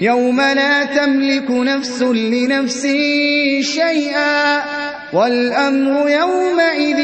يَوْمَ لَا تَمْلِكُ نَفْسٌ لِّنَفْسٍ شَيْئًا وَالْأَمْرُ يَوْمَئِذٍ